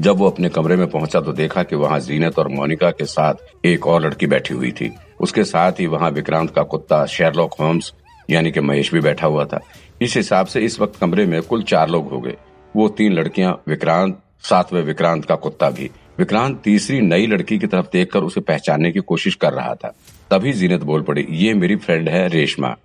जब वो अपने कमरे में पहुँचा तो देखा कि वहाँ जीनत और मोनिका के साथ एक और लड़की बैठी हुई थी। उसके साथ ही वहाँ विक्रांत का कुत्ता शेरलॉक होम्स, यानी कि महेश भी बैठा हुआ था। इस हिसाब से इस वक्त कमरे में कुल चार लोग हो गए। वो तीन लड़कियाँ, विक्रांत, सातवें विक्रांत का कुत्ता भी। विक्रांत तीसरी नई लड़की की तरफ़ देखकर उसे पहचानने की कोशिश कर रहा था। तभी जीनत बोल पड़ी, ये मेरी फ्रेंड है रेशमा।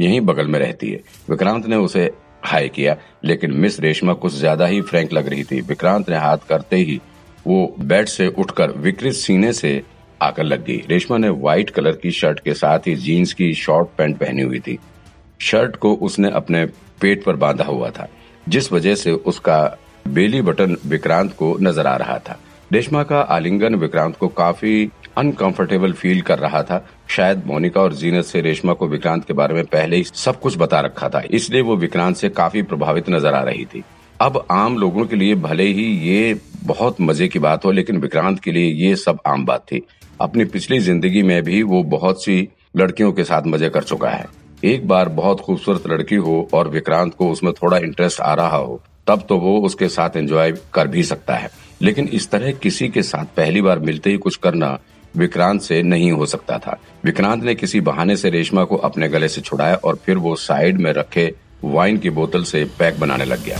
यहीं बगल में रहती है। विक्रांत ने उसे हाई किया, लेकिन मिस रेशमा कुछ ज़्यादा ही फ्रैंक लग रही थी। विक्रांत ने हाथ करते ही वो बेड से उठकर विकृत सीने से आकर लग गई। रेशमा ने व्हाइट कलर की शर्ट के साथ ही जीन्स की शॉर्ट पैंट पहनी हुई थी। शर्ट को उसने अपने पेट पर बांधा हुआ था, जिस वजह से उसका बेली बटन विक्रांत को नज़र आ रहा था। रेशमा का आलिंगन विक्रांत को काफ़ी अनकंफर्टेबल फील कर रहा था। शायद मोनिका और जीनत से रेशमा को विक्रांत के बारे में पहले ही सब कुछ बता रखा था, इसलिए वो विक्रांत से काफ़ी प्रभावित नज़र आ रही थी। अब आम लोगों के लिए भले ही ये बहुत मज़े की बात हो, लेकिन विक्रांत के लिए ये सब आम बात थी। अपनी पिछली ज़िंदगी में भी वो बहुत सी लड़कियों के साथ मज़े कर चुका है। एक बार बहुत खूबसूरत लड़की हो और विक्रांत को उसमें थोड़ा इंटरेस्ट आ रहा हो तब तो वो उसके साथ एंजॉय कर भी सकता है। लेकिन इस तरह किसी के साथ पहली बार मिलते ही कुछ करना विक्रांत से नहीं हो सकता था। विक्रांत ने किसी बहाने से रेशमा को अपने गले से छुड़ाया और फिर वो साइड में रखे वाइन की बोतल से पैक बनाने लग गया।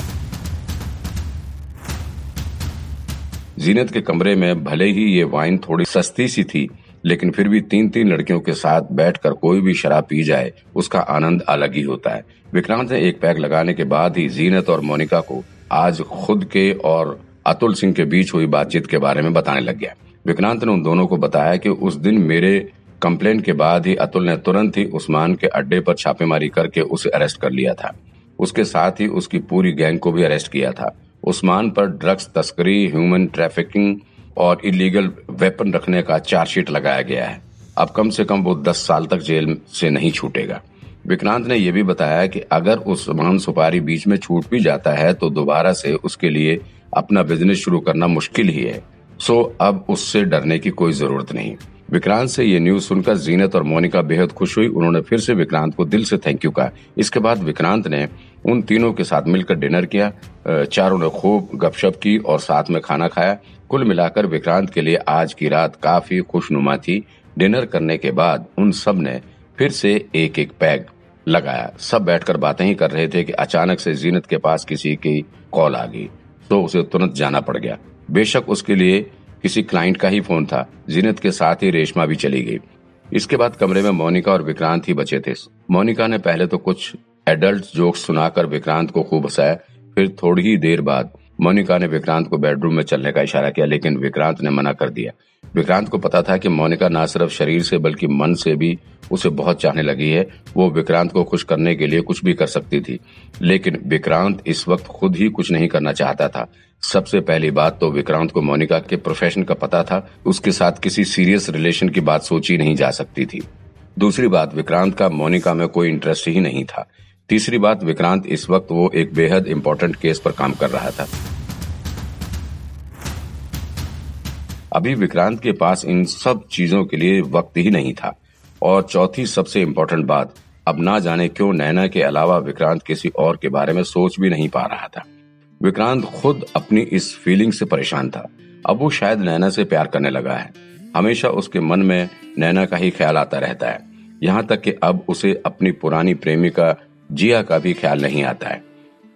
जीनत के कमरे में भले ही ये वाइन थोड़ी सस्ती सी थी लेकिन फिर भी तीन तीन लड़कियों के साथ बैठकर कोई भी शराब पी जाए, उसका आनंद अलग ही होता है। विक्रांत ने एक पैक लगाने के बाद ही जीनत और मोनिका को आज खुद के और अतुल सिंह के बीच हुई बातचीत के बारे में बताने लग गया। विक्रांत ने उन दोनों को बताया कि उस दिन मेरे कंप्लेन के बाद ही अतुल ने तुरंत ही उस्मान के अड्डे पर छापेमारी करके उसे अरेस्ट कर लिया था। उसके साथ ही उसकी पूरी गैंग को भी अरेस्ट किया था। उस्मान पर ड्रग्स, तस्करी, ह्यूमन ट्रैफिकिंग और इलीगल वेपन रखने का चार्जशीट लगाया गया है। अब कम से कम वो दस साल तक जेल से नहीं छूटेगा। विक्रांत ने यह भी बताया कि अगर उस उस्मान सुपारी बीच में छूट भी जाता है तो दोबारा से उसके लिए अपना बिज़नेस शुरू करना मुश्किल ही है। सो अब उससे डरने की कोई ज़रूरत नहीं। विक्रांत से ये न्यूज़ सुनकर जीनत और मोनिका बेहद खुश हुई। उन्होंने फिर से विक्रांत को दिल से थैंक यू कहा। इसके बाद विक्रांत ने उन तीनों के साथ मिलकर डिनर किया। चारों ने खूब गपशप की और साथ में खाना खाया। कुल मिलाकर विक्रांत के लिए आज की रात काफ़ी खुशनुमा थी। डिनर करने के बाद उन सबने फिर से एक एक पैग लगाया। सब बैठकर बातें ही कर रहे थे कि अचानक से जीनत के पास किसी की कॉल आ गई तो उसे तुरंत जाना पड़ गया। बेशक उसके लिए किसी क्लाइंट का ही फ़ोन था। जीनत के साथ ही रेशमा भी चली गई। इसके बाद कमरे में मोनिका और विक्रांत ही बचे थे। मोनिका ने पहले तो कुछ एडल्ट जोक्स सुनाकर विक्रांत को खूब हंसाया, फिर थोड़ी ही देर बाद मोनिका ने विक्रांत को बेडरूम में चलने का इशारा किया, लेकिन विक्रांत ने मना कर दिया। विक्रांत को पता था कि मोनिका न सिर्फ़ शरीर से बल्कि मन से भी उसे बहुत चाहने लगी है। वो विक्रांत को खुश करने के लिए कुछ भी कर सकती थी। लेकिन विक्रांत इस वक्त खुद ही कुछ नहीं करना चाहता था। सबसे पहली बात तो विक्रांत को मोनिका के प्रोफेशन का पता था। उसके साथ किसी सीरियस रिलेशन की बात सोची नहीं जा सकती थी। दूसरी बात, विक्रांत का मोनिका में कोई इंटरेस्ट ही नहीं था। तीसरी बात, विक्रांत इस वक्त वो एक बेहद इम्पोर्टेंट केस पर काम कर रहा था। अभी विक्रांत के पास इन सब चीज़ों के लिए वक्त ही नहीं था। और चौथी सबसे इम्पोर्टेंट बात, अब ना जाने क्यों नैना के अलावा विक्रांत किसी और के बारे में सोच भी नहीं पा रहा था। विक्रांत खुद अपनी इस फीलिंग से परेशान था। अब वो शायद नैना से प्यार करने लगा है। हमेशा उसके मन में नैना का ही ख्याल आता रहता है। यहाँ तक कि अब उसे अपनी पुरानी प्रेमिका जिया का भी ख्याल नहीं आता है।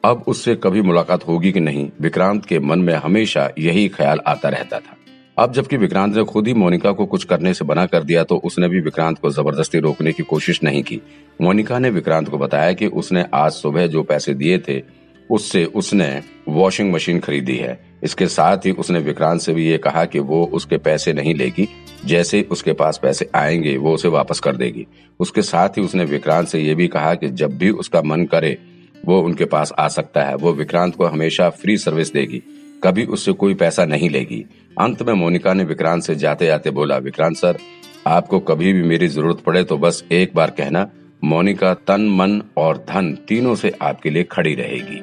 अब उससे कभी मुलाकात होगी कि नहीं, विक्रांत के मन में हमेशा यही ख्याल आता रहता था। अब जबकि विक्रांत ने खुद ही मोनिका को कुछ करने से बना कर दिया तो उसने भी विक्रांत को ज़बरदस्ती रोकने की कोशिश नहीं की। मोनिका ने विक्रांत को बताया कि उसने आज सुबह जो पैसे दिए थे, उससे उसने वॉशिंग मशीन खरीदी है। इसके साथ ही उसने विक्रांत से भी ये कहा कि वो उसके पैसे नहीं लेगी, जैसे उसके पास पैसे आएँगे, वो उसे वापस कर देगी। उसके साथ ही उसने विक्रांत से ये भी कहा कि जब भी उसका मन करे, वो उनके पास आ सकता है। वो विक्रांत को हमेशा फ्री सर्विस देगी। कभी उससे कोई पैसा नहीं लेगी। अंत में मोनिका ने विक्रांत से जाते जाते बोला, विक्रांत सर, आपको कभी भी मेरी ज़रूरत पड़े तो बस एक बार कहना, मोनिका तन, मन और धन तीनों से आपके लिए खड़ी रहेगी।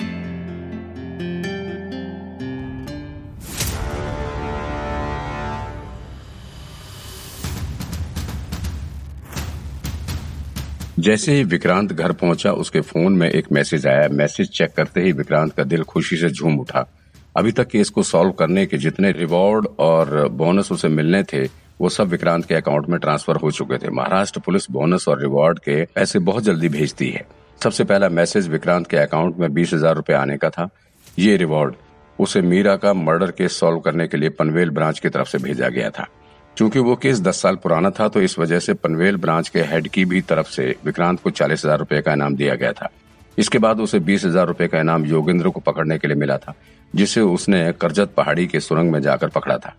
जैसे ही विक्रांत घर पहुँचा, उसके फ़ोन में एक मैसेज आया। मैसेज चेक करते ही विक्रांत का दिल खुशी से झूम उठा। अभी तक केस को सॉल्व करने के जितने रिवॉर्ड और बोनस उसे मिलने थे, वो सब विक्रांत के अकाउंट में ट्रांसफ़र हो चुके थे। महाराष्ट्र पुलिस बोनस और रिवॉर्ड के पैसे बहुत जल्दी भेजती है। सबसे पहला मैसेज विक्रांत के अकाउंट में बीस हज़ार रूपए आने का था। ये रिवॉर्ड उसे मीरा का मर्डर केस सॉल्व करने के लिए पनवेल ब्रांच की तरफ़ से भेजा गया था। क्योंकि वो केस दस साल पुराना था तो इस वजह से पनवेल ब्रांच के हेड की भी तरफ़ से विक्रांत को चालीस हज़ार रूपए का इनाम दिया गया था। इसके बाद उसे बीस हज़ार रूपए का इनाम योगेंद्र को पकड़ने के लिए मिला था, जिसे उसने करजत पहाड़ी के सुरंग में जाकर पकड़ा था।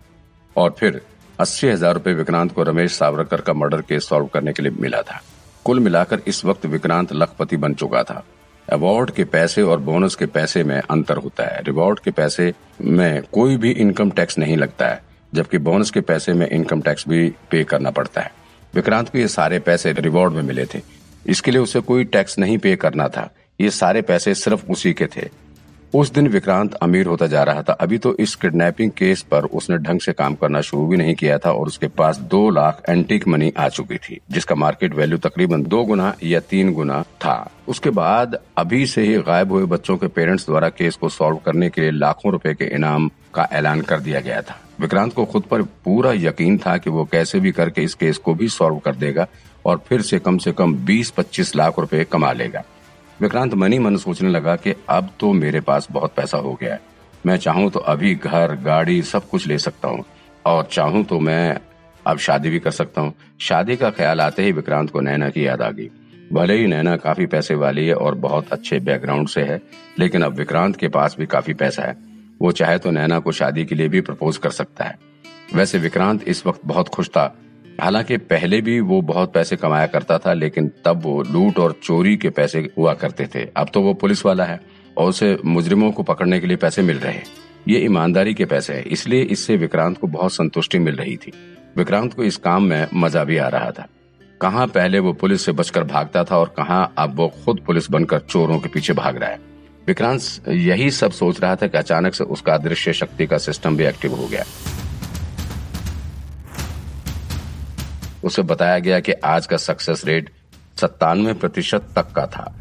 और फिर अस्सी हज़ार रूपए विक्रांत को रमेश सावरकर का मर्डर केस सॉल्व करने के लिए मिला था। कुल मिलाकर इस वक्त विक्रांत लखपति बन चुका था। अवार्ड के पैसे और बोनस के पैसे में अंतर होता है। रिवॉर्ड के पैसे में कोई भी इनकम टैक्स नहीं लगता है, जबकि बोनस के पैसे में इनकम टैक्स भी पे करना पड़ता है। विक्रांत को ये सारे पैसे रिवॉर्ड में मिले थे। इसके लिए उसे कोई टैक्स नहीं पे करना था। ये सारे पैसे सिर्फ़ उसी के थे। उस दिन विक्रांत अमीर होता जा रहा था। अभी तो इस किडनैपिंग केस पर उसने ढंग से काम करना शुरू भी नहीं किया था और उसके पास दो लाख एंटीक मनी आ चुकी थी, जिसका मार्केट वैल्यू तकरीबन दो गुना या तीन गुना था। उसके बाद अभी से ही गायब हुए बच्चों के पेरेंट्स द्वारा केस को सॉल्व करने के लिए लाखों रुपए के इनाम का ऐलान कर दिया गया था। विक्रांत को खुद पर पूरा यकीन था कि वो कैसे भी करके इस केस को भी सॉल्व कर देगा और फिर से कम से कम 20-25 लाख रुपए कमा लेगा। विक्रांत मनी मन सोचने लगा कि अब तो मेरे पास बहुत पैसा हो गया है। मैं चाहूँ तो अभी घर, गाड़ी, सब कुछ ले सकता हूँ। और चाहूँ तो मैं अब शादी भी कर सकता हूँ। शादी का ख्याल आते ही विक्रांत को नैना की याद आ गई। भले ही नैना काफ़ी पैसे वाली है और बहुत अच्छे बैकग्राउंड से है, लेकिन अब विक्रांत के पास भी काफ़ी पैसा है। वो चाहे तो नैना को शादी के लिए भी प्रपोज कर सकता है। वैसे विक्रांत इस वक्त बहुत खुश था। हालाँकि पहले भी वो बहुत पैसे कमाया करता था, लेकिन तब वो लूट और चोरी के पैसे हुआ करते थे। अब तो वो पुलिस वाला है और उसे मुजरिमों को पकड़ने के लिए पैसे मिल रहे ये ईमानदारी के पैसे है, इसलिए इससे विक्रांत को बहुत संतुष्टि मिल रही थी। विक्रांत को इस काम में मज़ा भी आ रहा था। कहाँ पहले वो पुलिस से बचकर भागता था और कहाँ अब वो खुद पुलिस बनकर चोरों के पीछे भाग रहा है। विक्रांत यही सब सोच रहा था कि अचानक से उसका अदृश्य शक्ति का सिस्टम भी एक्टिव हो गया। उसे बताया गया कि आज का सक्सेस रेट सत्तानवे प्रतिशत तक का था।